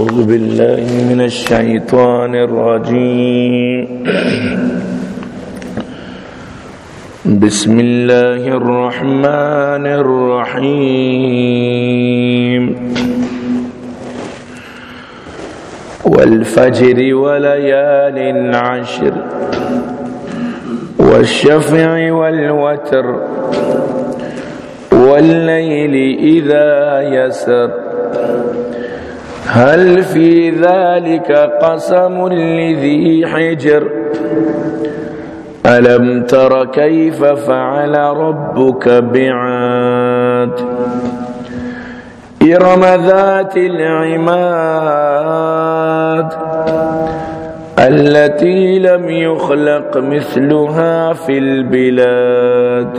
أعوذ بالله من الشيطان الرجيم. بسم الله الرحمن الرحيم. والفجر وليال عشر والشفع والوتر والليل إذا يسر هل في ذلك قسم لذي حجر؟ ألم تر كيف فعل ربك بعاد؟ إرم ذات العماد التي لم يخلق مثلها في البلاد.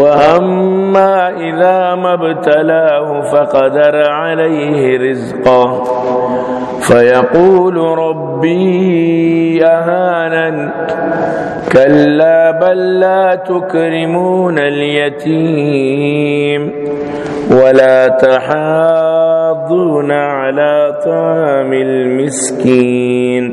وأما إذا ما ابتلاه فقدر عليه رزقه فيقول ربي أهانا كلا بل لا تكرمون اليتيم ولا تحاضون على طعام المسكين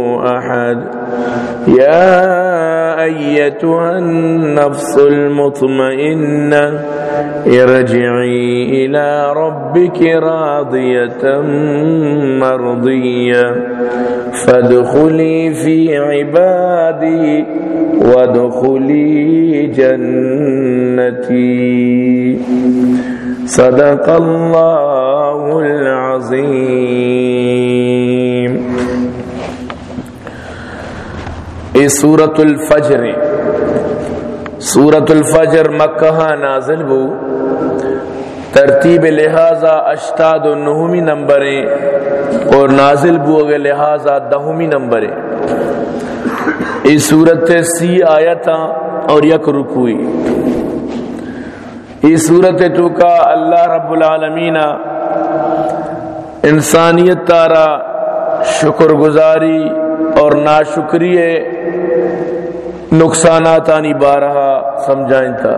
أحد. يا أيتها النفس المطمئنة ارجعي إلى ربك راضية مرضية. فادخلي في عبادي وادخلي جنتي. صدق الله العظيم. اے سورة الفجر۔ سورة الفجر مکہ نازل بو۔ ترتیب لہذا اشتاد و نہمی نمبریں اور نازل بو اگر لہذا دہمی نمبریں۔ اس صورت سی آیتا اور یک رکوئی اس صورت تو کا اللہ رب العالمین انسانیت تارا شکر گزاری اور ناشکری نقصانات آنی بارہا سمجھائیں تھا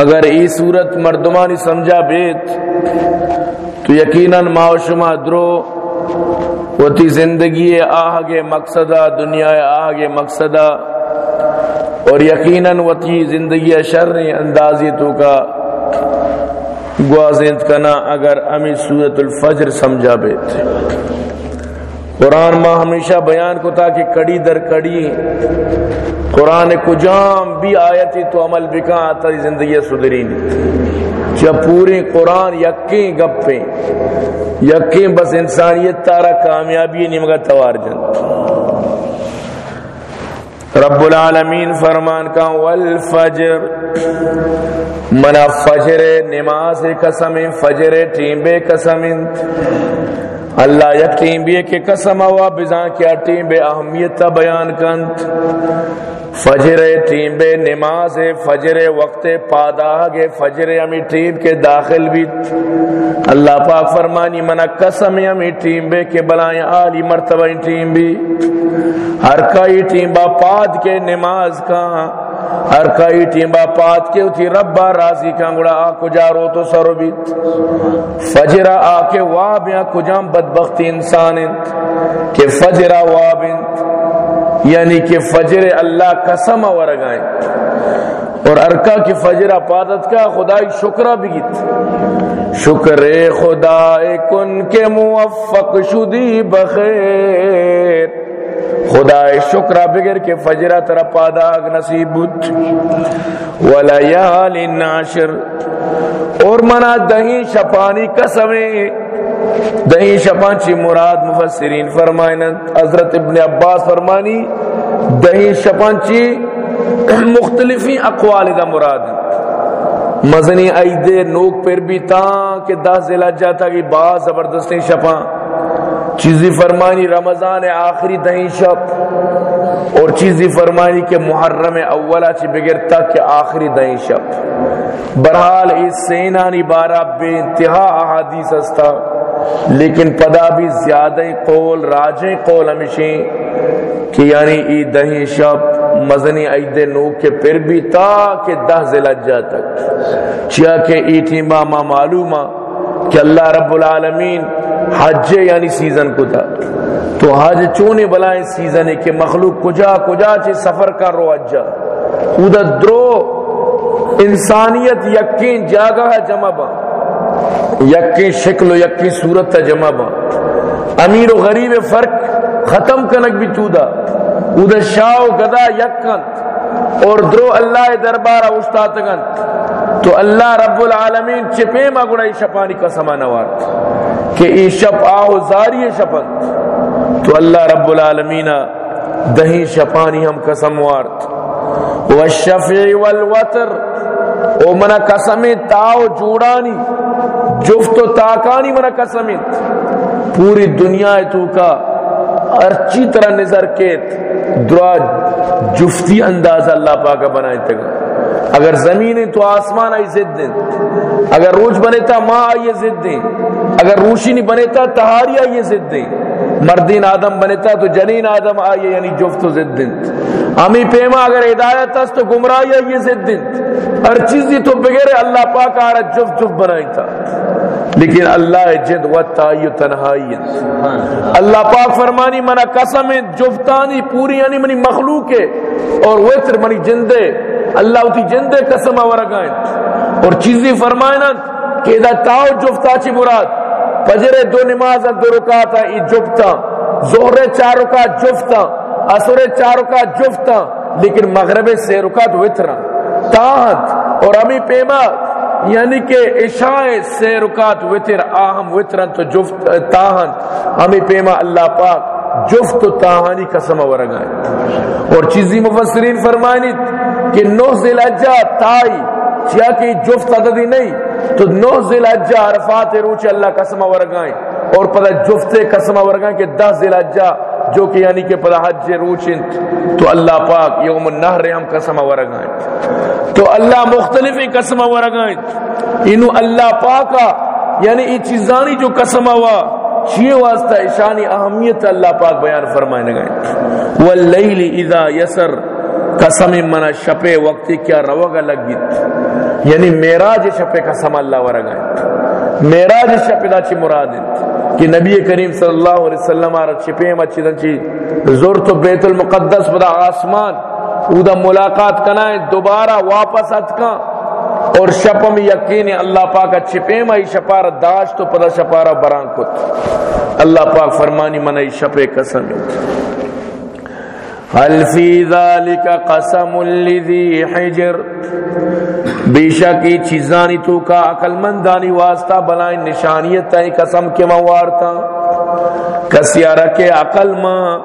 اگر ای صورت مردمانی سمجھا بیت، تو یقیناً معاشمہ درو وتی زندگی آہگے مقصدہ، دنیا آہگے مقصدہ، اور یقیناً وتی زندگی شر اندازی تو کا گوازند کنا اگر امی صورت الفجر سمجھا بیت۔ قرآن ماں ہمیشہ بیان کو تھا کہ کڑی در کڑی قرآن کجام بھی آیتی تو عمل بکا آتا زندگی سدری جب پورے قرآن یقیں گپیں یقیں بس انسانیت تارا کامیابی نہیں، مگر توار جن رب العالمین فرمان کا، والفجر۔ منا فجر نماز قسم، فجر ٹیم بے قسم۔ اللہ یک ٹیم بے کے قسم ہوا بزان کیا ٹیم بے اہمیت بیان کنت فجر ٹیم بے نماز، فجر وقت پاداغ فجر امی ٹیم کے داخل بھی۔ اللہ پاک فرمانی منا قسم امی ٹیم بے کے بلائیں آلی مرتبہ ٹیم بھی۔ ہر کئی ٹیم با پاد کے نماز کا۔ ہر کئی ٹیم با پاد کے اتھی ربا راضی کا گڑا آ کجا رو تو سرو بیت فجر آ کے وابیاں کجام بدبختی انسان انت کہ فجر وابنت یعنی کہ فجر اللہ قسم ورگائیں۔ اور ارکا کی فجر پادت کا خدای شکرہ بگیت شکر خدا کن کے موفق شدی بخیر۔ خدا شکرہ بگر کے فجرہ ترہ پاداغ نصیب بود. ولیال ناشر اور منا دہی شپانی قسمیں دہی شپانچی مراد مفسرین فرمائنت حضرت ابن عباس فرمانی، دہی شپانچی مختلفی اقوال دا مراد مزنی ایدے نوک پر بھی تاں کہ دہ زلہ جاتا کہ بعض زبردستی شپاں چیزی فرمانی رمضان آخری دہی شپ اور چیزی فرمانی کہ محرم اولا چی بگر تک کہ آخری دہی شپ برحال اس سینانی بارہ بے انتہا احادیث استا لیکن پدا بھی زیادہ قول راجیں قول ہمیشیں کہ یعنی ای دہی شب مزنی عید نو کے پھر بھی تا کہ دہ زلجہ تک۔ چیا کہ ای ٹیمہ ما معلومہ کہ اللہ رب العالمین حج یعنی سیزن کو تھا تو حج چونے بلائیں سیزن ہے کہ مخلوق کجا کجا چے سفر کر رو اجا ادھا درو انسانیت یقین جاگہ جمع با۔ یکی شکل و یکی صورت تا جمع با۔ امیر و غریب فرق ختم کنک بھی تودا اودا شاہ و گدا یکن۔ اور درو اللہ دربارہ استاتگن تو اللہ رب العالمین چپے ما گڑا شپانی کا سما نوارت کہ ای شپ آہو زاری شپن تو اللہ رب العالمین دہی شپانی ہم قسم وارت والشفع والوتر، او منا قسم تاو جوڑانی، جفت و تاکانی منا قسم۔ پوری دنیا تو کا ارچی طرح نظر کیت، درا جفتی انداز اللہ پاکا بنائے تگا۔ اگر زمین تو آسمان آئی زد دیں۔ اگر روش بنیتا ماں آئیے زد دیں۔ اگر روشی نہیں بنیتا تہاری آئیے زد دیں۔ مردین آدم بنیتا تو جنین آدم آئیے یعنی جفت و زد دیں۔ پیما اگر ہدایت اس تو گمراہی آئیے زد دیں۔ ہر چیزی تو بغیر اللہ پاک آ رہا جفت جفت بنائی تھا لیکن اللہ جد و تائی تنہائی اللہ پاک فرمانی منا قسم جفتانی پوری یعنی منی مخلوق ہے۔ اور وطر منی جندے۔ اللہ اتی جندے قسم ورگائیں اور چیزی فرمائنا کہ اذا تاؤ جفتا چی مراد۔ فجر دو نماز دو رکاتا ای جفتا۔ زہر چار رکات جفتا۔ اثر چار رکات جفتا۔ لیکن مغرب سے رکات وطرہ تاہت اور امی پیما یعنی کہ عشاء سے رکات وطر، آہم وطرن تو جفت تاہن ہمیں پیما، اللہ پاک۔ جفت و تاہانی قسم ورگائیں اور چیزی مفسرین فرمائنی کہ نو زلجہ تائی، چیا کہ جفت عددی نہیں، تو نو زلجہ عرفات روچ اللہ قسم ورگائیں اور پتہ جفت قسم ورگائیں کہ دہ زلجہ جو کہ یعنی کہ پدا حج روچن، تو اللہ پاک یوم النہر ہم قسم ورگائیں تو اللہ مختلف قسم ورگائیں انو اللہ پاکا یعنی ای چیزانی جو قسم ہوا چیئے واسطہ اشانی اہمیت اللہ پاک بیان فرمائے گئے۔ واللیل اذا یسر قسم منا شپے وقتی کیا روگا لگیت۔ یعنی میراج شپے قسم اللہ ورگائیں میراج شپے دا چی مراد کہ نبی کریم صلی اللہ علیہ وسلم آرہ چپے مچی دنچی زور تو بیت المقدس بدا آسمان اودا ملاقات کنائیں دوبارہ واپس اتکاں۔ اور شپم یقین اللہ پاک چھپے مائی شپارہ داش تو پدا شپارہ بران کت. اللہ پاک فرمانی منائی شپے قسم. حل فی ذالک قسم لذی حجر؟ بے شکی چیزانی تو کا عقل مندانی واسطہ بلائیں نشانیت تائی قسم کے موارتا کسی رکھے عقل ماں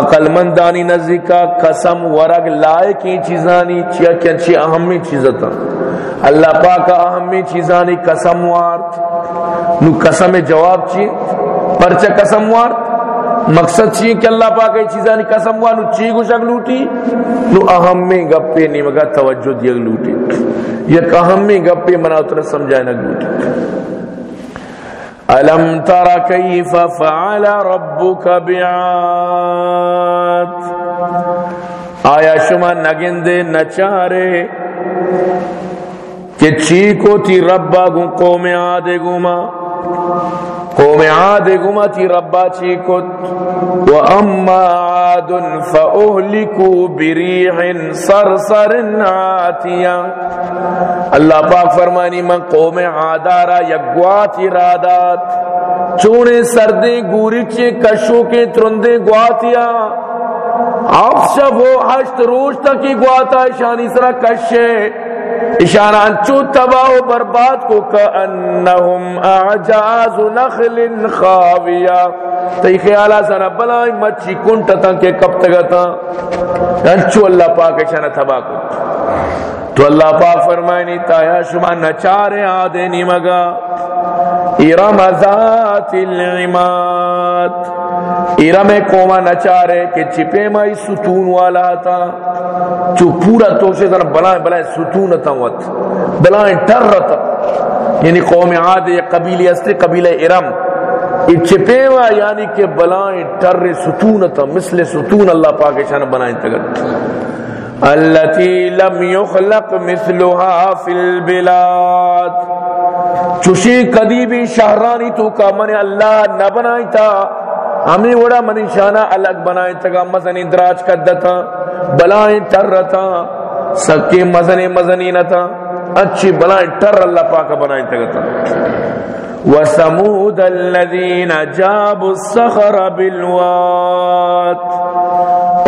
عقل مندانی نزی کا قسم ورگ لائے کی چیزانی چیا کیا چی اہمی چیزتا. اللہ پاک اہمی چیزانی قسم وارت نو قسم جواب چی؟ پرچہ قسم وارت مقصد چی کہ اللہ پاک ای چیزانی قسم وانو چی کو شک لوٹی؟ نو اہم میں گپے نہیں مگا توجہ دیگ لوٹی۔ یک اہم میں گپے، منا اتنا سمجھائے نہ لوٹی۔ الم تر کیف فعل ربک بعاد؟ آیا شما نگندے نچارے کہ چیکو تی ربا گو قوم آدے گو قوم عاد گمتی ربا چیکت و اما عاد فاہلکو بریح سرسر آتیا اللہ پاک فرمانی من قوم عادارا یگواتی رادات چونے سردیں گوری چے کشو کے ترندے گواتیا افشب و حشت روش تکی گواتا شانی سرا کشے۔ اشاران چو تباہ و برباد کو کأنہم اعجاز نخل خاویہ۔ تی خیالہ سنا بلائی مچی کنٹا تا کہ کب تگتا انچو یعنی اللہ پاک اشارہ تباہ کو۔ تو اللہ پاک فرمائنی تایا شما نچارے آدھے مگا ارم ذات العماد. ارم قوما نچارے کہ چپے مائی ستون والا تھا چو پورا توشے سن بلائیں بلائیں ستون تا وت بلائیں ٹر رتا یعنی قوم عاد یا قبیلی استے قبیلہ ارم یہ چپے وا یعنی کہ بلائیں ٹر ستون تا. مثل ستون اللہ پاک شان بنائیں تگت التي لم يخلق مثلها في البلاد. چوشی کدی بھی شہرانی تو کا من اللہ نہ بنائی تھا ہمیں وڑا منی شانہ الگ بنائے تگا مزنی دراج کدتا بلائیں ٹر رتا سکے مزنی مزنی نتا، اچھی بلائیں ٹر اللہ پاک بنائیں تگا تا وَسَمُودَ الَّذِينَ جَابُ السَّخَرَ بِالْوَاتِ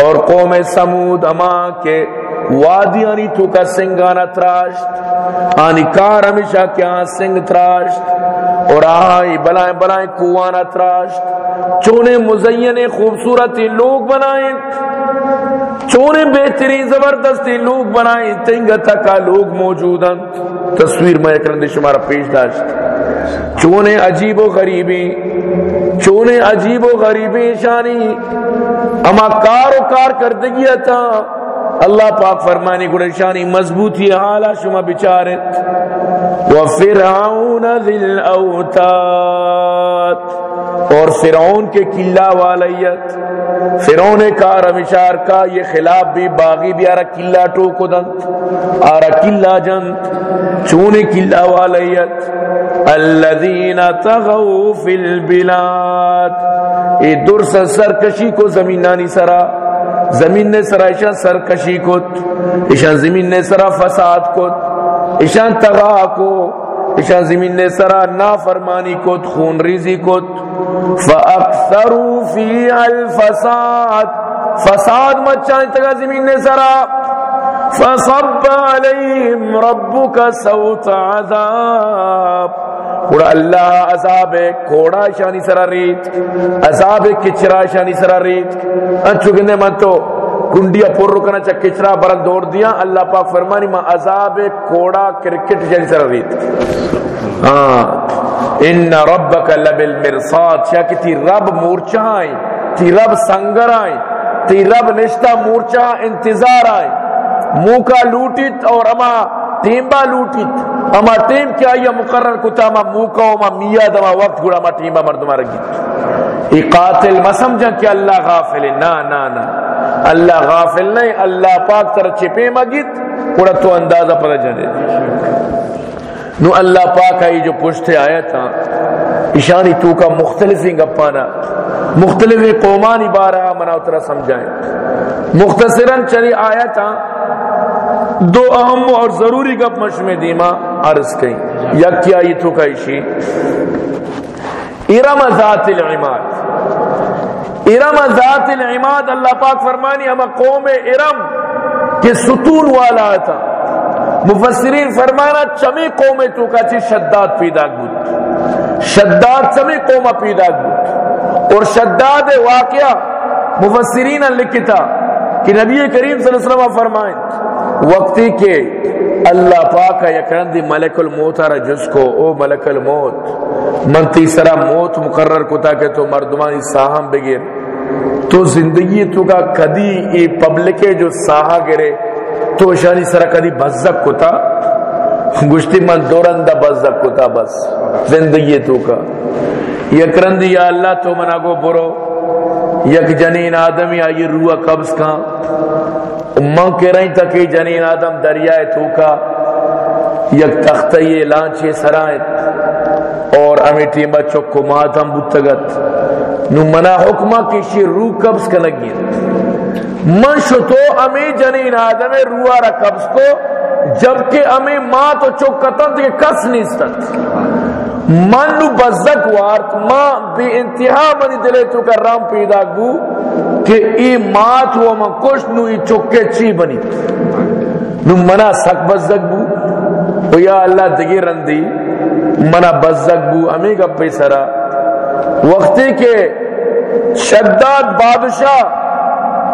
اور قوم سمود اما کے وادی آنی تو کا سنگانا تراشت، آنی کار ہمیشہ کیا ہاں سنگ تراشت، اور آئی بلائیں بلائیں کوانا تراشت۔ چونے مزین خوبصورت لوگ بنائیں، چونے بہترین زبردستی لوگ بنائیں، تنگ تکا لوگ موجود ہیں۔ تصویر میں اکرندی شمارا پیش داشت۔ چونے عجیب و غریبی چونے عجیب و غریبی شانی اما کار و کار کردگی تھا اللہ پاک فرمانی گڑشانی مضبوطی حالا شما بچارت وفرعون ذی الاوتاد۔ اور فرعون کے قلعہ والیت۔ فرعون کار ہمیشار کا یہ خلاف بھی باغی بھی آرہ قلعہ ٹوکو دنت آرہ قلعہ جنت چونے قلعہ والیت۔ الذین تغو فی البلاد۔ اے درس سرکشی کو زمینانی سرا۔ زمین نے سرا ایشان سرکشی کت، ایشان زمین نے سرا فساد کت، ایشان تغا کو ایشان زمین نے سرا نافرمانی کت، خون ریزی کت۔ فاکثروا فی الفساد، فساد مچائیں تگا زمین نے سرا۔ فصب علیہم ربک سوت عذاب۔ اور اللہ عذاب کوڑا شانی سرا ریت عذاب کچرا شانی سرا ریت انچو گنے من تو کنڈیا پر رکنا چا کچرا برن دوڑ دیا اللہ پاک فرمانی ما عذاب کوڑا کرکٹ شانی سرا ریت ہاں ان ربک لبل مرصاد شاہ کی تی رب مورچہ آئیں تی رب سنگر آئیں تی رب نشتہ مورچہ انتظار آئیں موکا لوٹیت اور اما ٹیمبا لوٹیت، اما ٹیم کیا یہ مقرر کتا ما موکا ما میا دما وقت گڑا ما ٹیمبا مردما رگی ای قاتل ما سمجھا کہ اللہ غافل، نا نا نا. اللہ غافل نہیں اللہ پاک تر چپے مگیت گڑا تو اندازہ پتا جانے نو اللہ پاک آئی جو پشتے آیا تھا اشانی تو کا مختلفی گپانا مختلف قومانی بارہ منا اترا سمجھائیں. مختصراً چلی آیا تھا دو اہم اور ضروری گپ مشم دیما عرض کئی یک کیا یہ تو کائشی ارم ذات العماد۔ ارم ذات العماد اللہ پاک فرمانی ہم قوم ارم کے ستون والا تھا۔ مفسرین فرمانا چمی قوم تو کا چی شداد پیدا بود شداد چمی قوم پیدا بود اور شداد واقعہ مفسرین لکھتا کہ نبی کریم صلی اللہ علیہ وسلم فرمائیں۔ وقتی کے اللہ پاک یکرندی ملک الموت را جس کو، او ملک الموت۔ من تیسرا موت مقرر کتا کہ تو مردمانی ساہم بگیر۔ تو زندگی تو کا کدی ای پبلک جو ساہا گرے، تو شانی سرا کدی بزک کتا۔ گشتی من دورندہ بزک کتا بس، زندگی تو کا۔ یکرندی یا اللہ تو منا گو برو، یک جنین آدم یا یہ روح قبض کان من کے رہی تک جنین آدم دریائے تو کا یک تختی لانچے سرائت اور امی ٹیمہ چکو ماتم بتگت۔ نو منا حکمہ کشی روح قبض کنگی من شتو امی جنین آدم روح را قبض کو جبکہ امی ماں تو چکتن تو کس نہیں ستت من نو بزک وارت ما بے انتہا منی دلے تو کر رام پیدا گو۔ کہ ای مات و من کش نو ای چکے چی بنی؟ نو منا سک بزک بو؟ و یا اللہ دگی رندی، منا بزک بو؟ امی گپی سرا۔ وقتی کے شداد بادشاہ،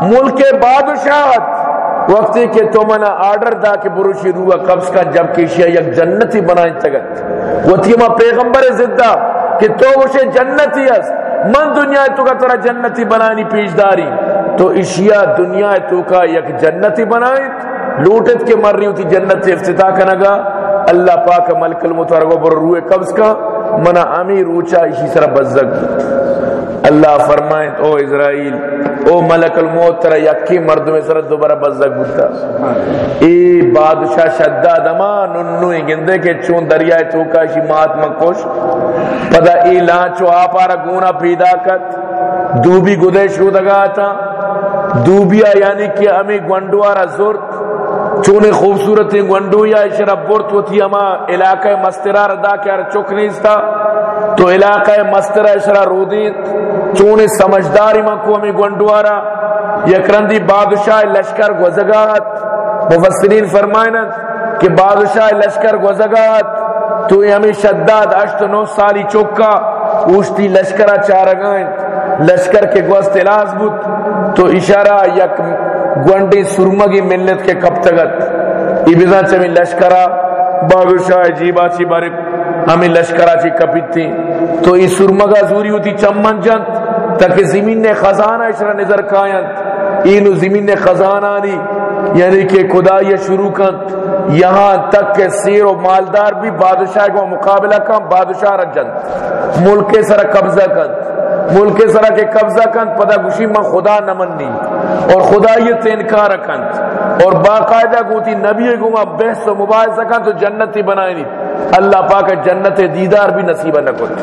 ملک بادشاہت، وقتی کہ تو منا آرڈر دا کہ بروشی روح قبض کا جب کشیا یک جنتی بنائیں تگت۔ وہ تھی ما پیغمبر زدہ کہ تو وشے جنتی اس من دنیا تو کا ترا جنتی بنانی پیش داری تو اشیا دنیا تو کا یک جنتی بنائے لوٹت کے مر رہی ہوتی جنت سے افتتاح کنگا اللہ پاک ملک المتورگو بر روح قبض کا منا امیر اوچا اسی سر بزگ اللہ فرمائیں او اسرائیل او ملک الموت ترہ یکی مرد میں سر دوبارہ بزدک بودتا ای بادشاہ شداد اما ننو گندے کے چون دریائے چوکا شی مات مکوش پدا ای لانچو آپارا گونا پیدا کت دوبی گدے شو دگا تھا دوبیا یعنی کہ ہمیں گونڈوارا زورت چون خوبصورت گونڈو یا اشرا برت ہوتی اما علاقہ مسترار دا کیا چک نہیں تھا تو علاقہ مستر اشرا رودیت چون سمجھداری مکو ہمیں گونڈوارا یکرندی بادشاہ لشکر گوزگات۔ مفسرین فرمائنت کہ بادشاہ لشکر گوزگات، تو ہمیں شداد، اشت نو سالی چوکا، اوشتی لشکرہ چارگائیں۔ لشکر کے گوست علاز بود، تو اشارہ یک گونڈی سرمگی ملت کے کب تگت۔ ای چمی لشکرہ بادشاہ جیبا چی بارک ہمیں لشکرہ چی کپیت تھی۔ تو ای سرمگا زوری ہوتی چمن جنت تاکہ زمین نے خزانہ اشرا نظر کائنت اینو زمین نے خزانہ نی یعنی کہ خدا یہ شروع کن یہاں تک کہ سیر و مالدار بھی بادشاہ کو مقابلہ کن بادشاہ رجن ملک سر قبضہ کن ملک سر کے قبضہ کن پتہ گوشی من خدا نمنی اور خدا یہ تینکار کن اور باقاعدہ گوتی نبی گوما بحث و مباحثہ کن تو جنتی بنائی نہیں اللہ پاک جنت دیدار بھی نصیبہ نہ کن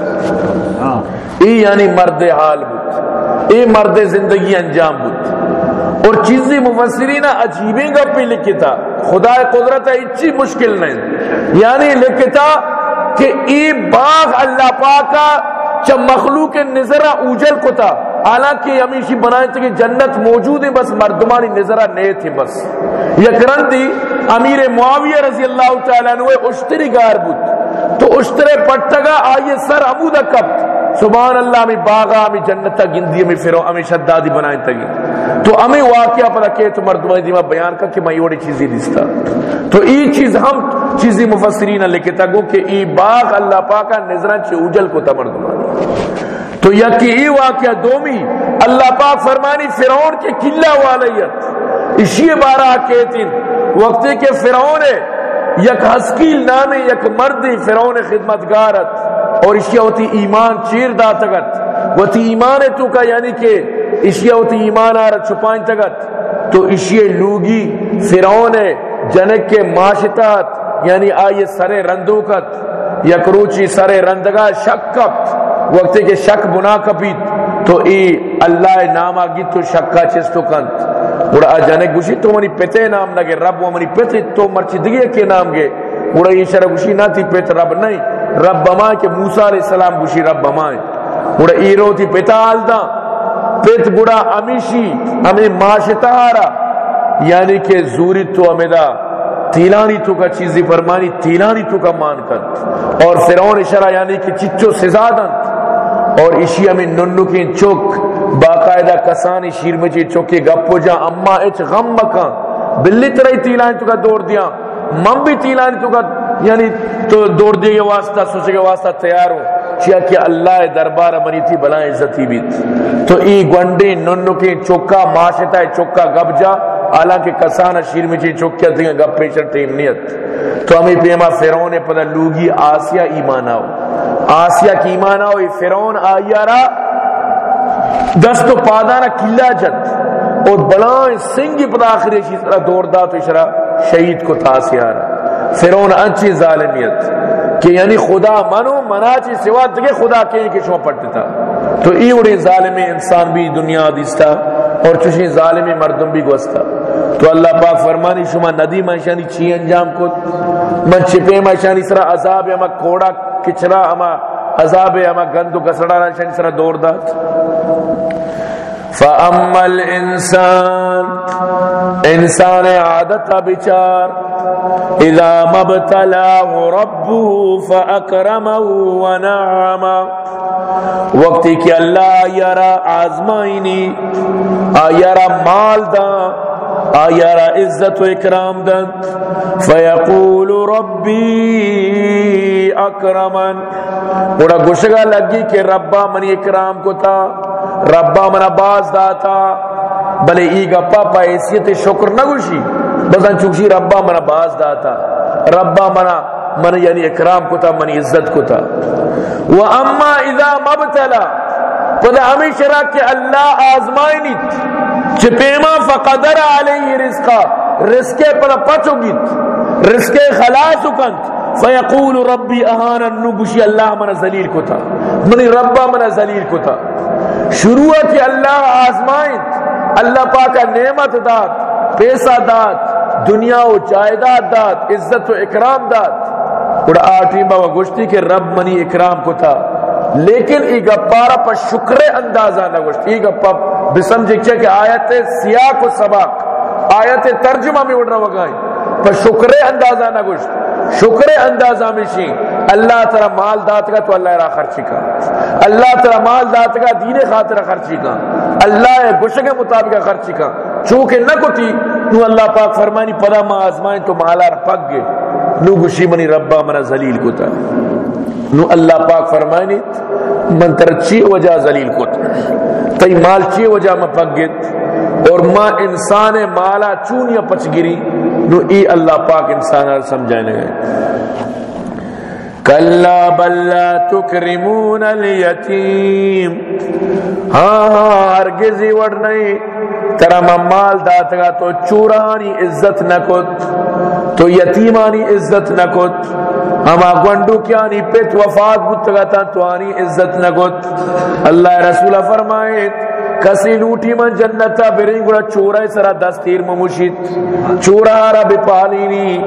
ای یعنی مرد حال بود۔ ای مرد زندگی انجام بود۔ اور چیزی مفسرین عجیبیں گا پہ لکھتا خدا قدرت ہے، اچھی مشکل نہیں۔ یعنی لکھتا کہ ای باغ اللہ پاکا چا مخلوق نظرہ اوجل کتا حالانکہ ہمیشہ بنائیں تھے کہ جنت موجود ہے، بس مردمانی نظرہ نئے تھے بس۔ یک دی امیر معاویہ رضی اللہ تعالیٰ عنہ اشتری گار بود۔ تو اشترے پٹگا آئیے سر عبودہ کب سبحان اللہ ہمیں باغا ہمیں جنتا گندی ہمیں پھرو ہمیں شدادی بنائیں تگی تو ہمیں واقعہ پتا کہ تو مردمہ دیمہ بیان کر کہ میں یہ چیزی دیستا تو ای چیز ہم چیزی مفسرین لکھتا گو کہ ای باغ اللہ پاکا نظران چے اجل کو تا مردمانی تو یکی ای واقعہ دومی، اللہ پاک فرمانی فرعون کے کلہ والیت۔ اسی بارہ کہتی وقتی کہ فرعون یک حسکیل نامی، یک مردی فرعون خدمتگارت۔ اور اشیاء ہوتی ایمان چیر دا تگت؟ وہ تی ایمان تو کا یعنی کہ اشیاء ہوتی ایمان آرہ چھپائیں تگت؟ تو اشیاء لوگی فرعون جنک کے معاشتات یعنی آئیے سر رندوکت یک روچی سر رندگا شک کپت وقتی کہ شک بنا کپیت تو ای اللہ نام آگی تو شکا چستو کنت اور جنک گوشی تو منی پتے نام لگے، رب و منی پتے تو مرچی دگے کے نام گے۔ اور یہ شرح گوشی نہ تھی پت رب نہیں۔ رب بما کہ موسیٰ علیہ السلام گوشی رب بما اور ایرو تھی پتا آل دا پت بڑا امیشی، امی معاشتہارا یعنی کہ زوری تو امیدہ تیلانی تو کا چیزی فرمانی، تیلانی تو کا مان کن۔ اور فرعون اشارہ یعنی کہ چچو سزادن۔ اور اشیا میں ننو کی چک باقاعدہ کسانی شیر میں چی گپو جا، اما اچ غم مکان بلی ترائی تیلانی تو کا دور دیا من بھی تیلانی تو کا یعنی تو دور دیے گے واسطہ سوچے گے واسطہ تیار ہوں چیا کہ اللہ دربار منی تھی، بلا عزتی بیت تو ای گونڈی ننو کی چوکا معاشتا ہے چوکا گب جا۔ حالانکہ کسان شیر میں چی چوکیا تھی گپ پیچر ٹیم نیت تو ہمیں پیما فرعون پتہ لوگی آسیہ ایمان آؤ۔ آسیہ کی ایمان آؤ فرعون آیا را دست و پادانا کلا جت۔ اور بلائیں سنگی پتہ آخری چیز دور دا تو اشرا شہید کو تاسیہ رہا فرعون انچی ظالمیت، کہ یعنی خدا منو، منا چی سوا دگے خدا کہیں کہ شما پڑھتے تھا۔ تو ای اڑے ظالم انسان بھی دنیا دیستا اور چوشی ظالم مردم بھی گوستا۔ تو اللہ پاک فرمانی، شما ندی منشانی چی انجام کو من چپے منشانی سرا عذاب اما کوڑا کچرا، اما عذاب اما گندو کسڑا منشانی سرا دور دات فَأَمَّا الْإِنسان، انسان عادت بچار، اذا مبتلاه ربه فاکرمه ونعم وقتی کہ اللہ یرا آزمائنی یرا مال دا آیرا عزت و اکرام دا فیقول ربی اکرمن بڑا گشگا لگی کہ ربا منی اکرام کو تھا ربا منا باز داتا، بلے ای گپا پا حیثیت شکر نہ گوشی بزن چوکشی ربا منا باز داتا، ربا منا من یعنی اکرام کو تھا منی عزت کو تھا و اما اذا مبتلا پدا ہمیشہ رکھ کہ اللہ آزمائی نیت چپیما فقدر علیہ رزقا، رزقے پر پچو گیت، رزقے خلاص کنت فیقول ربی اہانا نگوشی اللہ منا ذلیل کو تھا۔ منی ربا منا ذلیل کو تھا۔ شروع کہ اللہ آزمائت اللہ پاک نعمت دات پیسہ دات دنیا و جائیداد دات عزت و اکرام دات اڑا آٹھی بابا گشتی کہ رب منی اکرام کو تھا۔ لیکن ای گپارا پر شکر اندازہ نہ گشت ای گپا بسمجھے کیا کہ آیت سیاق و سباق، آیت ترجمہ میں اڑ رہا وگائیں پر شکر اندازہ نہ گشت شکر اندازہ میں شی، اللہ تعالی مال دات کا تو اللہ را خرچی کا. اللہ تعالی مال دات کا دین خاطر خرچی کا. اللہ گشت کے مطابق خرچی کا. چونکہ نہ کتی نو اللہ پاک فرمانی، پدا ما آزمائیں تو مالا پک گئے. نو گشی منی ربا منا ذلیل کو تا نو اللہ پاک فرمانی من تر چی وجہ ذلیل کو تا تی مال چی وجہ ما پک گئے اور ما انسان مالا چونیا پچ گری؟ نو ای اللہ پاک انسان سمجھانے گئے۔ کلا بلا تکرمون الیتیم۔ ہاں ہاں ہرگزی وڑ نہیں ترا مال دات گا تو چورانی عزت نہ کت۔ تو یتیمانی عزت نہ کت ہما گنڈو کیانی پیت وفات بتگا تا تو آنی عزت نہ کت اللہ رسول فرمائے کسی لوٹی من جنتا برین گڑا چورا سرا دستیر مموشید۔ چورا را بپالینی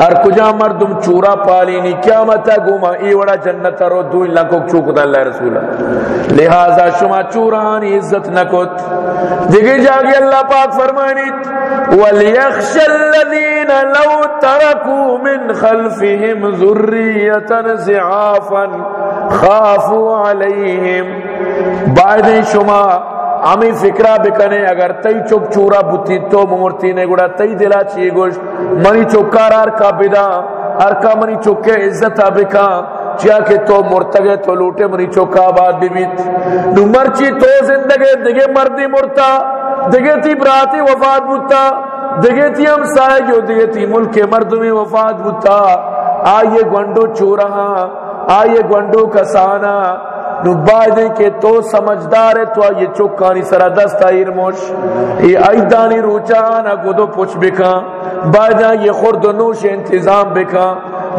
ہر کجا مردم چورا پالینی۔ کیا متا گوما ای وڑا جنتا رو دو اللہ چوکتا اللہ رسولہ۔ لہذا شما چورانی عزت نکت۔ دیکھے جاگی اللہ پاک فرمانیت وَلْيَخْشَ الَّذِينَ لَوْ تَرَكُوا مِنْ خَلْفِهِمْ ذُرِّيَّةً زِعَافًا خَافُوا عَلَيْهِمْ۔ بعد شما ہمیں فکرہ بکنے، اگر تئی چوک چورا بوتی تو مورتی نے گڑا تئی دلا چی گوشت منی چوکار ار بدا ار کا منی چوکے عزت بکا چیا کہ تو مرتگے تو لوٹے منی چوکا آباد بیت نو مرچی تو زندگی دگے مردی مرتا، دگے تی براتی وفات بوتا، دگے تی ہم سائے جو دگے تی ملک مردمی وفات بوتا۔ آئیے گونڈو چورا آئیے گونڈو کسانا نو باید کہ تو سمجھدار ہے، تو یہ چکانی سرا دستا ایرموش یہ ایدانی روچانا گدو پوچھ بکا باید یہ خورد و نوش انتظام بکا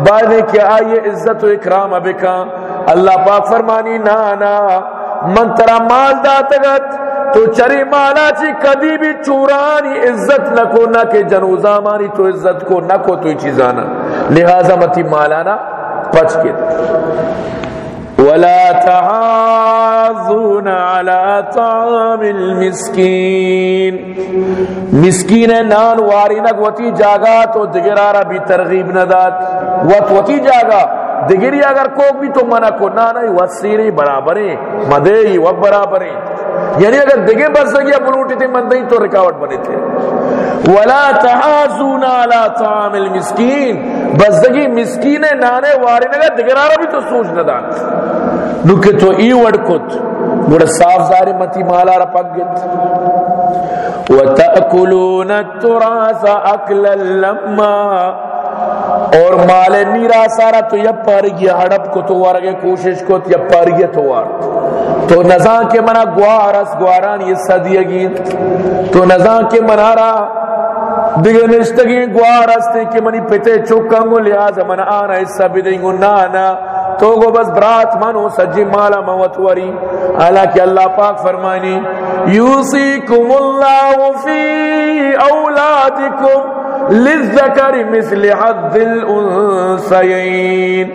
باید کہ آئیے عزت و اکرام بکا اللہ پاک فرمانی نانا من ترا مال داتگت تو چری مالا چی کدی بھی چورانی عزت نکو نہ کہ جنوزا مانی تو عزت کو نکو تو چیزانا۔ لہذا متی مالانا پچ کے۔ ولا تحاضون على طعام المسكين مسکین نان واری وتی جاگا تو دگرارا بھی ترغیب نداد۔ وط وتی جاگا، دگری اگر کوک بھی تو منع کو، نہ نہیں وسیری برابریں، مدے و برابریں۔ یعنی اگر دگے بس گیا بلوٹی تھی مندئی تو رکاوٹ بنے تھے۔ ولا تحاسون على طعام المسكين بزدگی مسکین نانے وارے نگا دگرارا بھی تو سوچ نہ دان نکے تو ای وڑکت گڑا صاف زارے متی مالا را پک گت۔ وتأكلون التراث اكلا لما۔ اور مال میرا سارا تو یا پر گیا ہڑپ کو تو ورگے کوشش کو تو یا پر گیا تو وار تو نزان کے منا گوارس گواران یہ صدی گیت۔ تو نزان کے منا را دیگر نشتگی گوارس تے کہ منی پتے چوکنگو لہذا من آنا اس سبی دینگو نانا تو گو بس برات منو سجی مالا موت وری حالانکہ اللہ پاک فرمانی، یوسیکم اللہ فی اولادکم للذکر مثل حد الانسیین.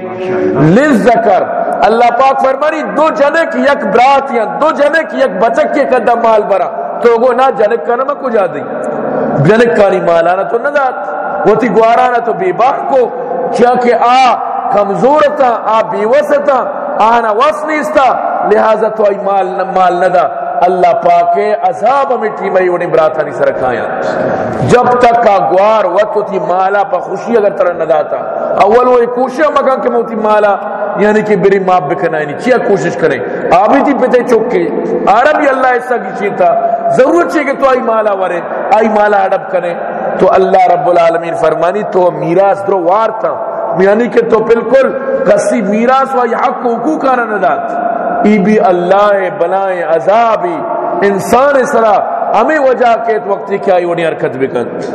للذکر. اللہ پاک فرمانی، دو جنک یک برات یا دو جنک یک بچک کے قدم مال برا. تو گو نہ جنک کا نمک کو جا دی؟ جنک کاری مال تو نہ دات وہ تی گوارانا تو بے باق کو کیا کہ آ کمزور تھا آ بیوس تھا آنا وس نیستا، لہذا تو آئی مال مال نہ دا اللہ پاک عذاب مٹی میں انہیں براتا نہیں سرکھایا جب تک کا گوار وقت تھی مالا پا خوشی اگر طرح نہ اول وہ کوشش مکان کہ موتی مالا یعنی کہ بری ماپ بکنا ہے کیا کوشش کریں؟ آبی تھی پتے چوک کے عربی اللہ ایسا کی چیتا۔ ضرورت چاہیے کہ تو آئی مالا ورے، آئی مالا اڈب کریں تو اللہ رب العالمین فرمانی، تو میراث درو وار تھا۔ یعنی کہ تو بالکل کسی میراث و حق کو حقوق آنا نہ دات ای بھی اللہ بلائیں عذابی۔ انسان سرا ہمیں وجہ کے وقت کیا ہی انہیں حرکت بکت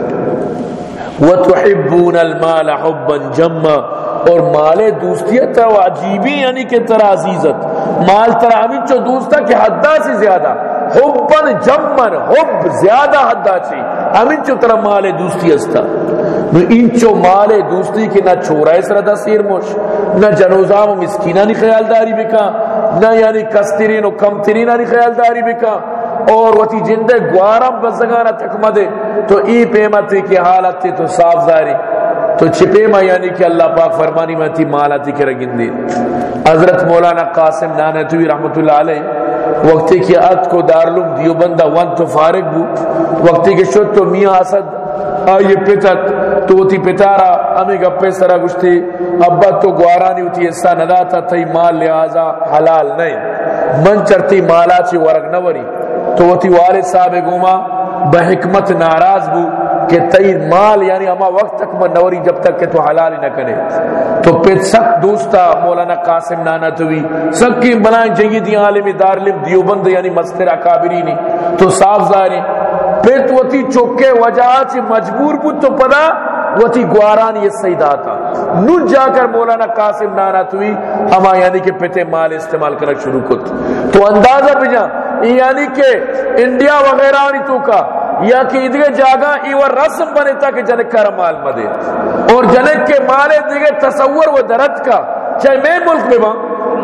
وَتُحِبُّونَ الْمَالَ حُبًّا جَمَّا۔ اور مال دوستیت و عجیبی یعنی کہ ترا عزیزت۔ مال ترا ہمیں چو دوستا کہ حدہ سے زیادہ۔ حبن جمن، حب زیادہ حدہ چی ہمیں چو ترا مال دوستی استا نو انچو مال دوستی کی نہ چھوڑا اس ردا سیر موش، نہ جنوزام و مسکینہ نی خیالداری بکا، نہ یعنی کسترین و کمترین نی خیالداری بکا۔ اور وتی جندے گوارم بزگانا تکمہ دے، تو ای پیمتی کی حالت تھی تو صاف ظاہری۔ تو چھپے ما یعنی کہ اللہ پاک فرمانی میں تھی مالا تھی کہ رگن دی حضرت مولانا قاسم نانتوی رحمت اللہ علیہ وقتی کی عد کو دارلوم دیو بندہ ون تو فارغ بو، وقتی کے شد تو میاں اسد آئیے پتت، تو تی پتارا، ہمیں گپے سرا گشتی، ابا تو گوارانی ہوتی ایسا ندا تھا تی مال لہذا حلال نہیں من چرتی مالا چی ورگ نوری، تو وہ تی والد صاحب گوما، بحکمت ناراض بو کہ تی مال یعنی اما وقت تک من نوری جب تک کہ تو حلال نہ کرے۔ تو پھر سک دوستا مولانا قاسم نانا توی سک کی بلائیں جیدی عالم دارلم دیوبند یعنی مستر اکابرینی۔ تو صاف ظاہری، پھر تو تی چوکے وجہ چی مجبور بود تو پدا وہ تی گواران یہ سیدہ تھا نون جا کر مولانا قاسم نانا توی اما یعنی کہ پتے مال استعمال کرنا شروع کت۔ تو اندازہ بجا یعنی کہ انڈیا وغیرہ آنی تو کا یا کہ ادھے جاگا ایوہ رسم بنے تا کہ جنک کا مال مدے۔ اور جنک کے مالے دیگے تصور و درد کا، چاہے میں ملک میں ماں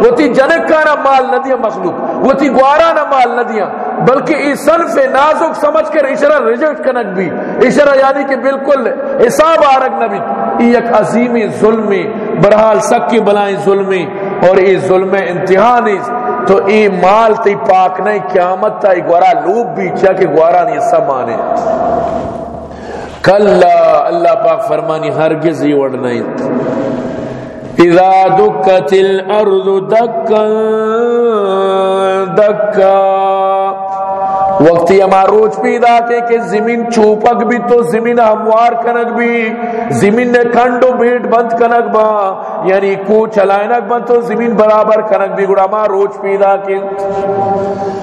وہ تی جنک کا مال نہ دیا مخلوق، وہ تی گوارا نہ مال نہ دیا، بلکہ اس صنف نازک سمجھ کر اشارہ ریجیکٹ کنک بھی، اشارہ یعنی کہ بالکل حساب آرک نبی ایک عظیمی ظلمی، برحال سک کی بلائیں ظلمی، اور یہ ظلم انتہا نہیں تو ای مال تی پاک نہیں قیامت تا گوارا لوب بھی چاہ کہ گوارا نہیں سب مانے۔ کلا اللہ پاک فرمانی ہرگز ہی وڑ نہیں اذا دکت الارض دکا دکا۔ وقتی ہما روچ پیدا کے کہ زمین چوپک بھی تو زمین ہموار کنک بھی، زمین نے کھنڈو بیٹ بند کنک با یعنی کو چلائنک بند تو زمین برابر کنک بھی۔ گڑا ہما روچ پیدا کے۔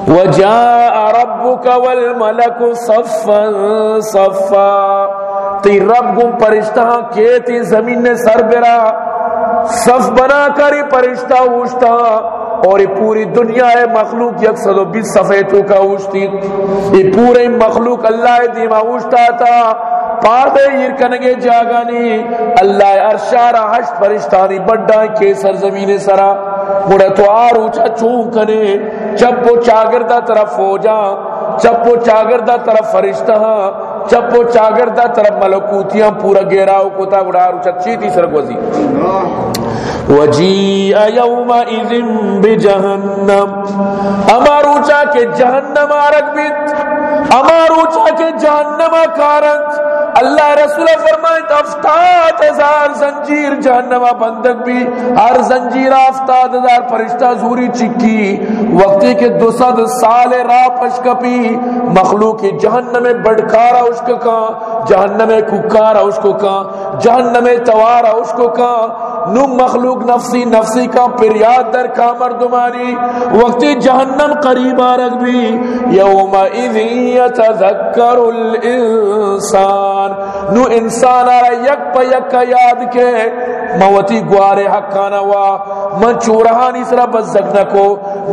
وجاء ربک والملک صفا صفا۔ تی رب گم پرشتہ کے، تی زمین نے سر برا۔ صف بنا کر پرشتہ اوشتا اور یہ پوری دنیا ہے مخلوق یک سو بیس صفحتوں کا اوشتی۔ یہ پورے مخلوق اللہ دیما اوشتا تھا پادے یرکنگے جاگانی۔ اللہ ارشارا حشت فرشتانی بڑھا کے سرزمین سرا۔ مڑا تو آر اوچا چون کنے۔ چپ و چاگردہ طرف ہو جا چپ و چاگردہ طرف فرشتہ۔ چپو چاگر دا طرف ملکوتیاں پورا گیراو کتا گڑارو چچی تھی سرگوزی وزی وجیع یومئذ بجہنم۔ اما روچا کے جہنم آرک بیت اما روچا کے جہنم آکارت۔ اللہ رسول فرمائے افتاد ہزار زنجیر جہنم بندک بھی، ہر زنجیر افتاد ہزار فرشتہ زوری چکی۔ وقتی کے دو سد سال راہ پشکپی مخلوق جہنم بڑکارا اس کو کہاں، جہنم ککارا اس کو کہاں، جہنم توارا اس کو کہاں۔ نو مخلوق نفسی نفسی کا پر یاد در کا مردمانی. وقتی جہنم قریب آرگ بھی یوم اذی یتذکر الانسان. نو انسان آرہ یک پا یک کا یاد کے، موتی گوارے حقانا وا من چورہانی سرا بزگ نکو،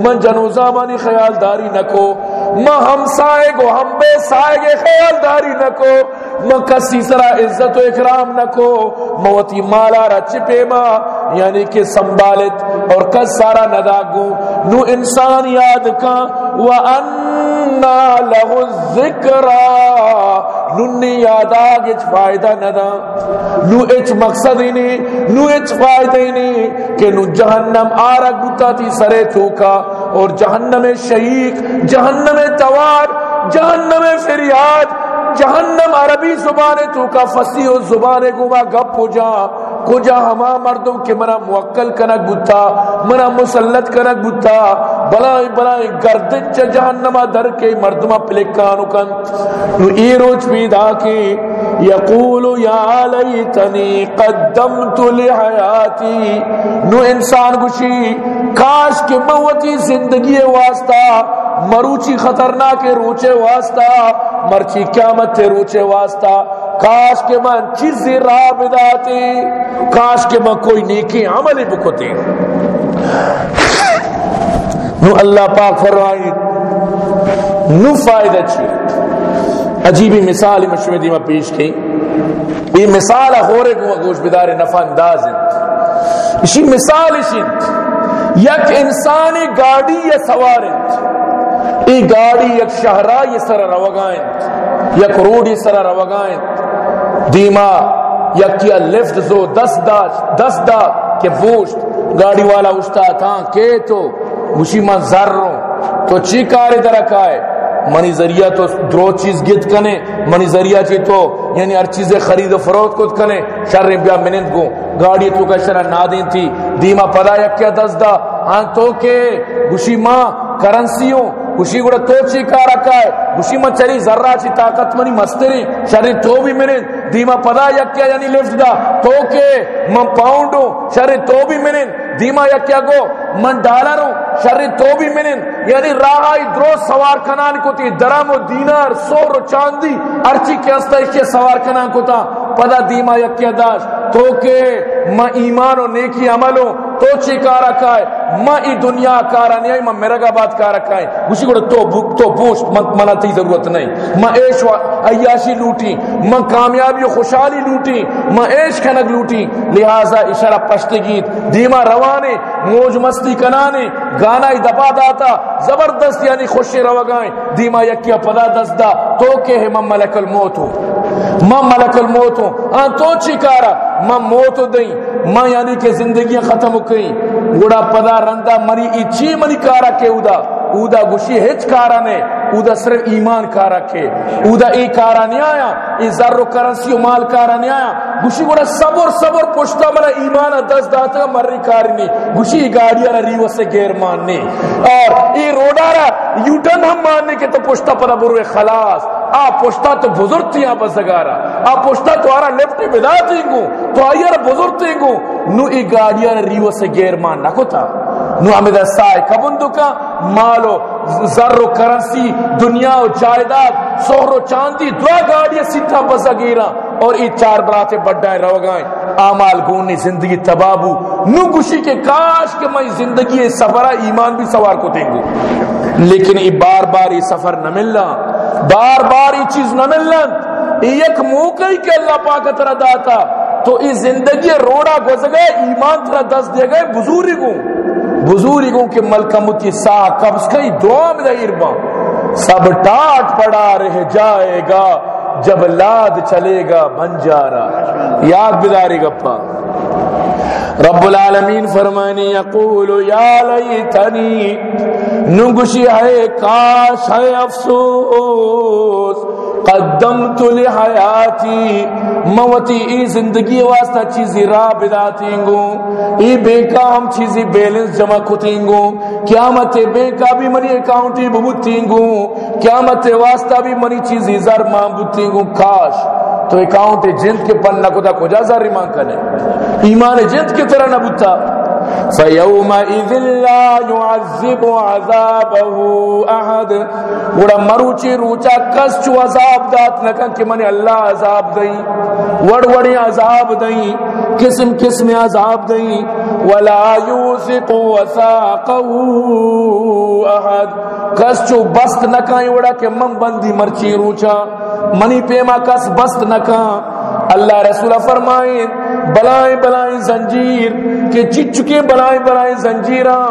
من جنوزہ مانی خیال داری نکو. من ہم سائے گو، ہم بے سائے گے خیال داری نکو. من کسی سرا عزت و اکرام نکو موتی مالا را چپے ما یعنی کہ سنبالت اور کس سارا نداگو نو انسان یاد کا، وَأَنَّا لَهُ الذِّكْرَا ننی یاد آگ اچ فائدہ ندا۔ نو اچ مقصد ہی نہیں نو اچ فائدہ ہی نہیں کہ نو جہنم آرگ بتا تھی سرے توکا اور جہنم شہیق جہنم توار، جہنم فریاد جہنم عربی زبان تو کا فصیح و زبان گما گپ ہو جا، کجا ہما مردم کے منا موکل کنک بتا منا مسلط کنک بتا بلائی بلائی گردن چا جہنما در کے مردما پلکانو کن۔ نو ای روچ پیدا کی، یقول یا لیتنی قدمت لحیاتی۔ نو انسان گوشی، کاش کے موتی زندگی واسطہ مروچی خطرناک روچے واسطہ، مرچی قیامت تے روچے واسطہ۔ کاش کے من چیز راہ بداتی، کاش کے من کوئی نیکی عملی بکتی۔ نو اللہ پاک فرمائی، نو فائدہ چی؟ عجیبی مثال مشمدی میں پیش کی۔ یہ مثال خورے کو گوش بدار نفع انداز اسی مثال اسی یک انسانی گاڑی یا سوار انت ای گاڑی یک شہرہ یہ سر روگائیں یک روڈی سر روگائیں دیما یک کیا لفت زو دس دا دس دا کہ پوشت گاڑی والا اشتا تھا کہ تو مشی من زر رو تو چی کاری درکائے منی ذریعہ تو درو چیز گت کنے منی ذریعہ چی تو یعنی ہر چیز خرید و فروخت کت کنے شر بیا منند گو گاڑی تو کا شرح نادین تھی دیما پدا یک کیا دس دا ہاں تو کہ گوشی ماں کرنسیوں گوشی گوڑا تو چی کارا کائے گوشی ماں چری ذرہ چی طاقت منی مستری شر تو بھی منند دیما پدا یک یعنی لفت دا تو کہ من تو بھی دیما گو من ڈالروں شر تو بھی منن یعنی راہائی درو سوار کنان کو تی درم و دینار سور و چاندی ارچی کے استا اسے سوار کنان کو تا پدا دیما یا کیا داش تو کہ ما ایمان و نیکی عملوں تو چی کارا کائے؟ ما ای دنیا کارا نہیں ما میرگا بات کارا کائے۔ گوشی گوڑا تو بھوک تو بوشت منا تی ضرورت نہیں۔ ما عیش و عیاشی لوٹی، ما کامیابی و خوشحالی لوٹی، ما عیش کھنک لوٹی۔ لہذا اشارہ پشتے گیت، دیما روانے، موج مستی کنانے گانا ہی دبا داتا، زبردست یعنی خوشی روگائیں دیما یکیا پدا دست دا تو کہ ہے من ملک الموت ہو۔ من ملک الموت ہوں۔ آن تو چی کارا من موت دیں۔ من یعنی کہ زندگیاں ختم ہو کہیں گوڑا پدا رندہ مری ای چی منی کارا کہ اودا۔ اودا گوشی ہچ کارا نے، اودا صرف ایمان کارا کے۔ اودا ای کارا نہیں آیا، ای ذر و کرنسی و مال کارا نہیں آیا۔ گوشی گوڑا صبر صبر پشتا منا ایمان دست داتا مری کاری نہیں۔ گوشی گاڑی را ریو سے گیر ماننے اور ای روڈا را یوٹن ہم ماننے کے تو پشتا پدا بروے خلاص۔ آ پشتا تو بزرگ تھی آپ سگارا آ پشتا تو آرا لیفٹ بدا تھی گو، تو آئی آرا بزرگ تھی گو۔ نو ای گاڑی ریو سے گیر مان نکو تا نو ہمیں دا سائے کبندو کا، مالو زر و کرنسی، دنیا و جائداد سہر و چاندی دعا گاڑی سیٹھا بسا گیرا اور ای چار براتے بڑھائیں روگائیں۔ آمال گونی زندگی تبابو نو گوشی کے کاش کہ میں زندگی سفرہ ایمان بھی سوار کو دیں گو۔ لیکن ای بار بار ای سفر نہ ملنا، بار بار ای چیز نہ ملنا ایک موقع ہی کہ اللہ پاک ترہ داتا، تو ای زندگی روڑا گوز گئے، ایمان ترہ دست دے گئے، بزوری گو بزرگوں کے ملکمتی سا قبض کئی، دعا میں دہیر با سب ٹاٹ پڑا رہ جائے گا، جب لاد چلے گا بنجارا یاد بداری گپا رب العالمین فرمانی یقول، یا لیتنی نگشی ہے کاش ہے افسوس، قدمت لحیاتی، موتی ای زندگی واسطہ چیزی را بداتی گو ای بے کام چیزی بیلنس جمع کتی گو قیامت بے کا بھی منی اکاؤنٹی ببوتی گو قیامت واسطہ بھی منی چیزی زر ماں بوتی گو کاش۔ تو اکاؤنٹ جنت کے پنہ کو دا کو زر مان کنے؟ ایمان جنت کی طرح نہ بتا فیومئذ لا يعذب عذابه احد وڑا مروچی روچا کس چو عذاب دات نکن کہ منی اللہ عذاب دئی وڑ وڑی عذاب دئی، قسم قسم عذاب دئی. ولا يوثق وثاقه احد کس چو بست نکائیں وڑا کہ من بندی مرچی روچا، منی پیما کس بست نکائیں اللہ رسول فرمائیں بلائیں بلائیں زنجیر، کہ چٹ چکے بلائیں بلائیں زنجیراں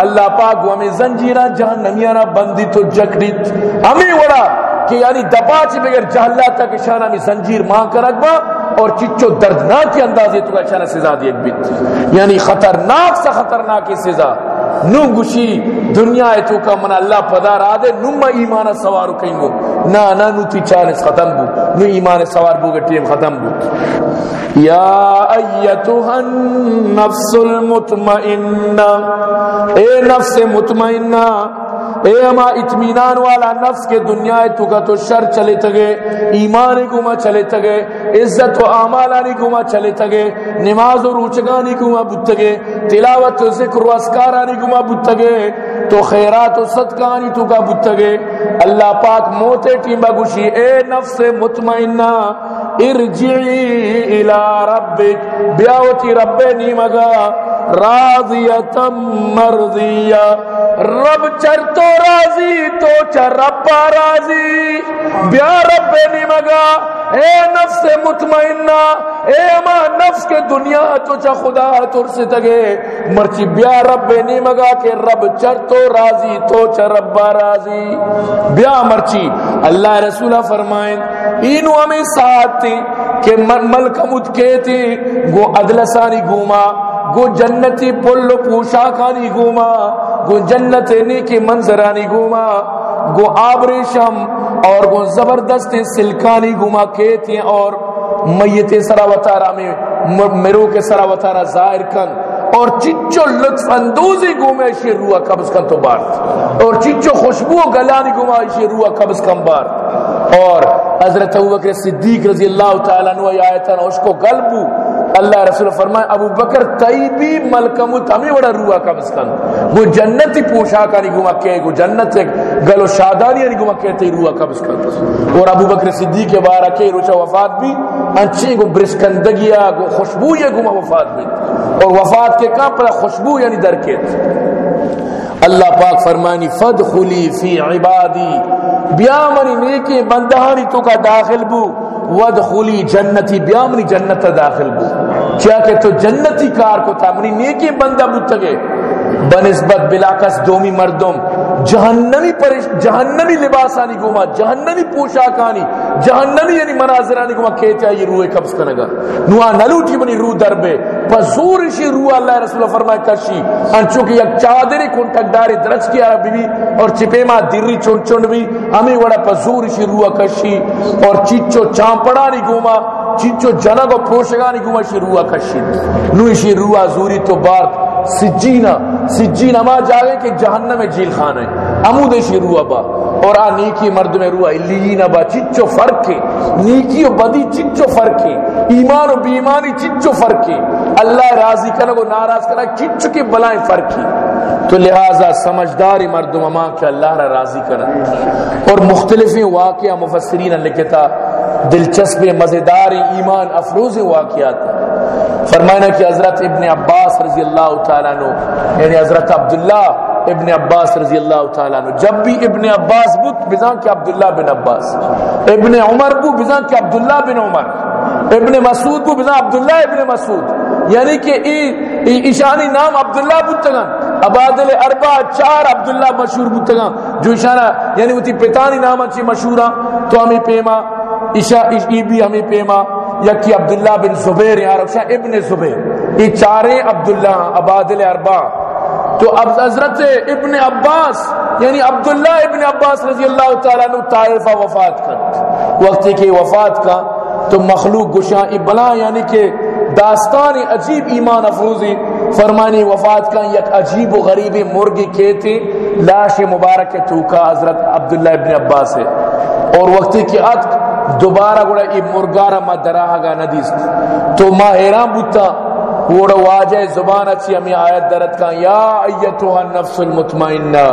اللہ پاک ہمیں زنجیراں جہنمیاں بندی تو جکڑت ہمیں وڑا کہ یعنی دبا چ بغیر جہلا تک اشارہ میں زنجیر ماں کر اگبا اور چچو دردناک کے اندازے تو اشارہ سزا دی ایک بیت یعنی خطرناک سے خطرناک سزا۔ نو گشی دنیا ہے تو کا من اللہ پدا را نو ما ایمان سوار کہیں گو نا نا، نو تی چالس ختم بو نو ایمان سوار بو گا ٹیم ختم بو یا ایتها النفس المطمئنہ۔ اے نفس مطمئنہ اے اما اطمینان والا نفس کے دنیا تو کا تو شر چلے تگے، ایمان گما چلے تگے، عزت و اعمالانی گما چلے تگے، نماز و روچگانی گما بتگے تلاوت و ذکر و اسکارانی گما بتگے تو خیرات و صدقانی تو کا بتگے اللہ پاک موتے ٹیمبا گوشی اے نفس مطمئنہ، ارجعی الى ربک، بیاوتی رب نیمگا راضیتا مرضیہ۔ رب چر تو راضی، تو چر رب راضی۔ بیا رب نیمگا اے نفس مطمئنہ، اے اما نفس کے دنیا تو چا خدا تر سے تگے۔ مرچی بیا رب نیمگا کہ رب چر تو راضی، تو چا رب راضی۔ بیا مرچی، اللہ رسولہ فرمائیں اینو ہمیں ساتھ تھی کہ ملکمت کہتی گو ادلسانی گوما گو جنتی پل پوشا کانی گوما، گو جنت نیکی منظرانی گوما، گو آبریشم اور گو زبردست سلکانی گوما کہتی اور میت سرا وطارا میں مرو کے سرا وطارا ظاہر کن اور چچو لطف اندوزی گومے اشی روح قبض کن تو بارت اور چچو خوشبو گلانی گوما اشی روح قبض کن بارت اور حضرت ابو بکر صدیق رضی اللہ تعالیٰ عنہ آیتاً اس کو گلبو اللہ رسول فرمائے، ابو بکر طیبی ملکم تمی وڑا روح کا مسکن وہ جنتی پوشاک آنی گما کہ وہ جنت گلو شادانی آنی گما کہتے روح کا مسکن اور ابو بکر صدیق کے بارہ کے روچہ وفات بھی، انچی کو برسکندگیا کو خوشبو یہ گما وفات بھی۔ اور وفات کے کام پر خوشبو یعنی درکیت اللہ پاک فرمانی فدخلی فی عبادی۔ بیا منی نیکی بندہانی تو کا داخل بو ودخلی جنتی، بیا منی جنت داخل بو۔ کیا کہ تو جنتی کار کو تھا منی نیکی بندہ بتگے بنسبت بلاکس دومی مردم، جہنمی پرش جہنمی لباسانی گوما جہنمی پوشاکانی، جہنمی یعنی مناظرانی گوما کہتے ہیں یہ روح قبض کنگا۔ نوہ نلوٹی منی روح دربے پس زورشی روح اللہ رسول فرمائے کشی۔ انچو کی یک چادری کنٹک داری درچ کی عربی بھی، اور چپے ماں دیری چون چون بھی، ہمیں وڑا پس زورشی روح کشی، اور چیچو چامپڑانی گوما چیچو جنگ و پوشگانی گوما شی روح کشید. نوی شی روح زوری تو بار سجینہ سجین اما جاگے کہ جہنم جیل خان ہے امود روح ابا اور آ نیکی مرد میں روح لیین ابا چچو فرق ہے نیکی و بدی چچو فرق ہے ایمان و بیمانی چچو فرق ہے اللہ راضی کرنا کو ناراض کرنا چچو کی بلائیں فرق ہے تو لہذا سمجھداری مردم اما کہ اللہ را راضی کرنا. اور مختلف واقعہ مفسرین لکھتا دلچسپ مزیدار ایمان افروز واقعات. فرمانا کہ حضرت ابن عباس رضی اللہ تعالیٰ عنہ یعنی حضرت عبداللہ ابن عباس رضی اللہ تعالیٰ عنہ۔ جب بھی ابن عباس بت بزان کے عبداللہ بن عباس۔ ابن عمر بو بزان کے عبداللہ بن عمر۔ ابن مسعود بو بزان عبداللہ ابن مسعود۔ یعنی کہ ای ایشانی نام عبداللہ بتگان ابادل اربع، چار عبداللہ مشہور بتگان جو ایشانہ یعنی وہ تی پتانی نام اچھی مشہورہ۔ تو ہمیں پیما اشا ای بھی ہمیں پیما۔ یکی عبداللہ بن زبیر، یا رکشا ابن زبیر۔ یہ چارے عبداللہ، عبادل اربا تو اب حضرت ابن عباس یعنی عبداللہ ابن عباس رضی اللہ تعالیٰ نے طائفہ وفات کر وقت کی وفات کا تو مخلوق گشاں بلا یعنی کہ داستان عجیب ایمان افروزی۔ فرمانی وفات کا یک عجیب و غریب مرغی کھیتی لاش مبارک تو کا حضرت عبداللہ ابن عباس ہے۔ اور وقتی کی ات دوبارہ گڑا ای مرگارا ما دراہا گا ندیست۔ تو ما حیران بوتا وڑا واجہ زبان اچھی ہمیں آیت درد کا، یا ایتوہ النفس المطمئنہ،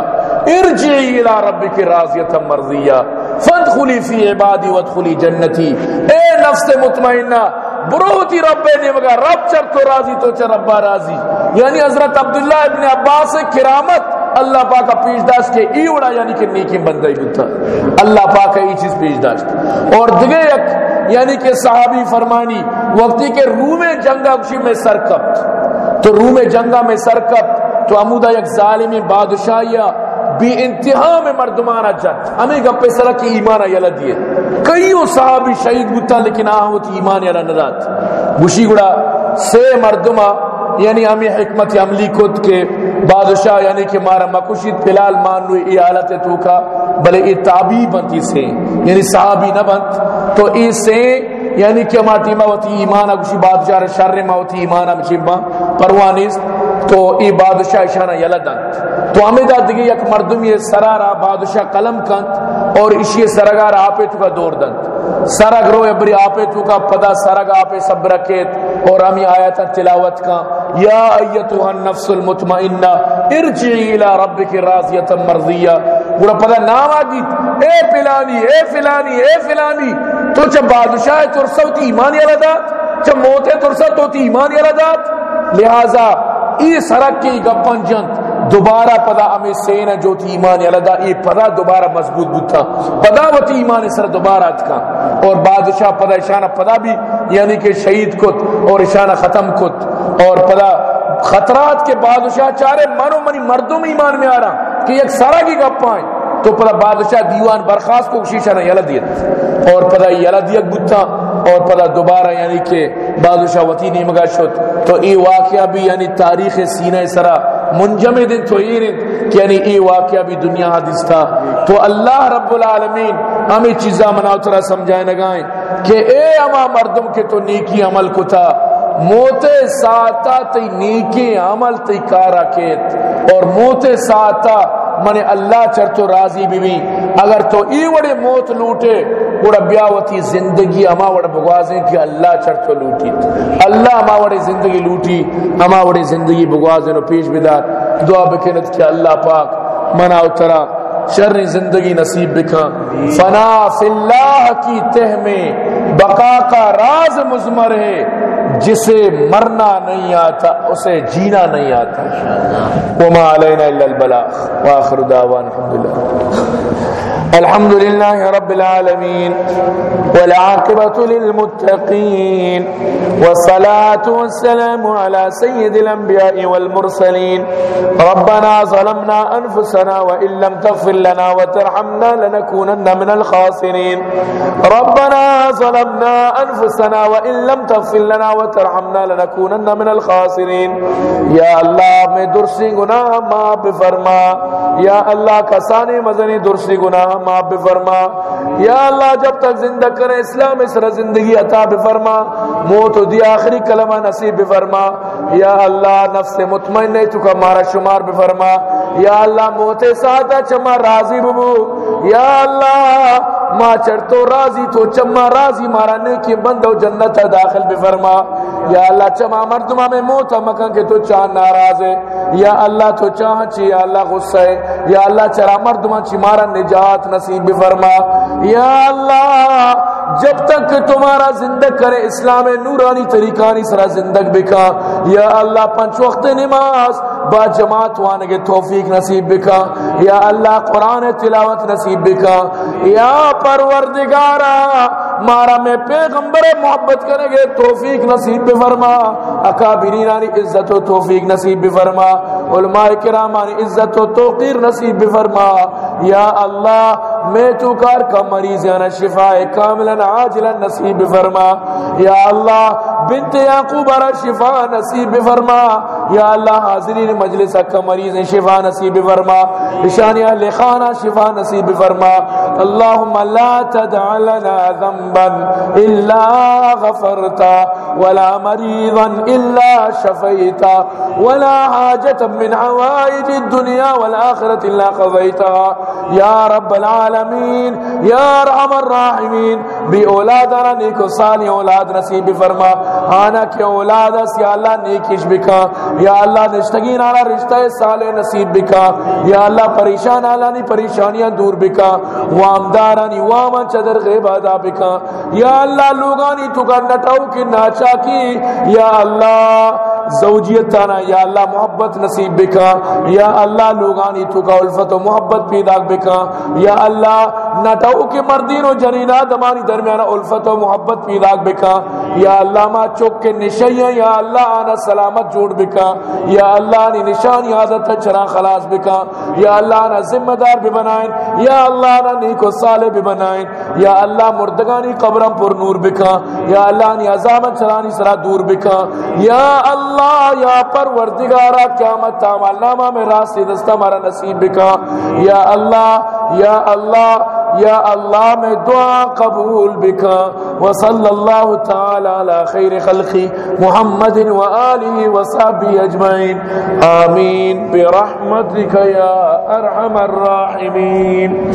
ارجعی الى ربک راضیتا مرضیہ، فادخلی فی عبادی وادخلی جنتی۔ اے نفس مطمئنہ بروتی رب نے مگا رب چر تو راضی، تو چر ربا راضی۔ یعنی حضرت عبداللہ ابن عباس کرامت، اللہ پاک پیش داشت کے ای اڑا یعنی کہ نیکی بندائی بتا اللہ پاک ای چیز پیش داشت۔ اور دگے یک یعنی کہ صحابی فرمانی وقتی کے روم جنگا کشی میں سرکت، تو روم جنگا میں سرکت، تو عمودہ یک ظالم بادشاہیہ بی انتہا میں مردمانہ جت ہمیں گپے سرک کی ایمان یلا دیئے۔ کئیوں صحابی شہید بتا لیکن آہوت ایمان یلا ندات گوشی گڑا سے مردمہ یعنی ہمیں حکمت عملی کت کے بادشاہ یعنی کہ مارا مکشید پلال مان لو ای حالت تو کا، بلے ای تابی بنتی سے۔ یعنی صحابی نہ بنت تو ای سے یعنی کہ ماتی موتی ایمان اگشی بادشاہ شر موتی ایمان مشیبا پروانیس تو ای بادشاہ شانہ یلدن. تو ہمیں دا دیگی یک مردم یہ سرارا بادشاہ قلم کن اور اشی سرگار آپے تو کا دور دن سرگ رو ابری آپے تو کا، پدا سرگ آپے سب رکھت اور ہمیں آیت تلاوت کا، یا ایتوہ النفس المطمئنہ، ارجعی الى ربک راضیتا مرضیہ۔ گوڑا پتہ نام آگی اے فلانی اے فلانی اے فلانی، تو چھ بادشاہ ترسو تی ایمانی علادات چھ موت ترسو تو تی ایمانی علادات لہذا ای سرک کی گپن جنت دوبارہ پدا ہمیں سین جو تی ایمان یلدا ای پدا دوبارہ مضبوط بوتا پدا و تی ایمان سر دوبارہ اتکا اور بادشاہ پدا اشانہ پدا بھی یعنی کہ شہید کت اور اشانہ ختم کت۔ اور پدا خطرات کے بادشاہ چارے منو منی مردم ایمان میں آ رہا، کہ ایک سارا کی گپ پائیں تو پدا بادشاہ دیوان برخاست کو شیشہ نہ یلا دیت۔ اور پدا یلا دیت بوتا اور پدا دوبارہ یعنی کہ بادشاہ وطی نیمگا شد۔ تو ای واقعہ بھی یعنی تاریخ سینہ سرا منجمد تو یعنی ای واقعہ بھی دنیا حدیث تھا۔ تو اللہ رب العالمین ہمیں چیزاں مناؤ ترہ سمجھائے لگائیں کہ اے اما مردم کے تو نیکی عمل کو تھا۔ موتے ساتا تی نیکی عمل تی کارا کیت۔ اور موتے ساتا من اللہ چر تو راضی بھی بھی۔ اگر تو ای وڑے موت لوٹے، وڑا بیاوتی زندگی اما وڑا بگوازیں کہ اللہ چر تو لوٹی۔ اللہ اما وڑے زندگی لوٹی، اما وڑے زندگی بگوازیں پیش بدار۔ دعا بکنت کہ اللہ پاک منا اترا شر زندگی نصیب بکا فنا فی اللہ کی تہ میں بقا کا راز مزمر ہے، جسے مرنا نہیں آتا، اسے جینا نہیں آتا. وما علینا الا البلاغ. واخر دعوان الحمدللہ. الحمد لله رب العالمين والعاقبة للمتقين والصلاة والسلام على سيد الأنبياء والمرسلين ربنا ظلمنا أنفسنا وإن لم تغفر لنا وترحمنا لنكونن من الخاسرين ربنا ظلمنا أنفسنا وإن لم تغفر لنا وترحمنا لنكونن من الخاسرين يا الله میں درسی گناہ ما بفرما یا اللہ کسانی مزنی درسی گناہ معاف بفرما یا اللہ، جب تک زندہ کرے اسلام اس طرح زندگی عطا بفرما موت دی، آخری کلمہ نصیب بفرما یا اللہ، نفس مطمئن تو کا مارا شمار بفرما یا اللہ، موت ساتھ چما راضی ببو۔ یا اللہ ما چر تو راضی، تو چما راضی، مارا نیکی بند و جنت داخل بفرما یا اللہ چما مردما میں موت مکن کے تو چاہ ناراض ہے، یا اللہ تو چاہ چی یا اللہ غصہ ہے، یا اللہ چرا مردما چی مارا نجات نصیب فرما یا اللہ جب تک تمہارا زندگ کرے اسلام نورانی طریقانی سرا زندگ بکا۔ یا اللہ، پنچ وقت نماز با جماعت وانگے توفیق نصیب بکا۔ یا اللہ، قرآن تلاوت نصیب بکا۔ یا پروردگارا، مارا میں پیغمبر محبت کریں گے، توفیق نصیب بفرما۔ اکابرینانی عزت و توفیق نصیب بفرما۔ علماء کرامانی عزت و توقیر نصیب بفرما۔ یا اللہ میں تو کار کا مریض یانا شفا کاملا عاجلا نصیب فرما۔ یا اللہ، بنت یعقوب را شفا نصیب فرما۔ یا اللہ، حاضرین مجلس کا مریض شفا نصیب فرما۔ اشانی اہل خانہ شفا نصیب فرما۔ اللهم لا تدع لنا ذنبا الا غفرتا ولا مريضا الا شفيتا ولا حاجة من حوائج الدنيا والآخرة الا قضيتها یا رب العالمين العالمین، یا رحم الراحمین بی اولادنا نیک صالح اولاد نصیب فرما آنا کی اولاد اس یا اللہ نیکش بکا۔ یا اللہ نشتگین آنا، رشتہ صالح نصیب بکا۔ یا اللہ پریشان آلا نی پریشانیاں دور بکا۔ وامدارانی واما چدر غیب ادا بکا۔ یا اللہ لوگانی تو کا نٹاو کی ناچا کی یا اللہ زوجیت تانا یا اللہ محبت نصیب بکا یا اللہ لوگانی تو کا الفت و محبت پیدا بکا یا اللہ نٹاو کے مردین و جنینہ دمانی درمیان الفت و محبت پیدا بکا یا اللہ ما چوک کے نشیاں یا اللہ آنا سلامت جوڑ بکا یا اللہ نی نشانی عادت چرا خلاص بکا یا اللہ آنا ذمہ دار بھی بنائیں یا اللہ آنا نیک و صالح بھی بنائیں یا اللہ مردگانی قبرم پر نور بکا یا اللہ نی عذابت چرانی سرا دور بکا یا اللہ یا پروردگارا، قیامت تامال نامہ میں راستی دستا مارا نصیب بکا۔ یا اللہ یا اللہ یا اللہ، میں دعا قبول بکا۔ وصل اللہ تعالی علی خیر خلقی محمد و آلہ و صحبی اجمعین۔ آمین۔ برحمتک یا ارحم الراحمین۔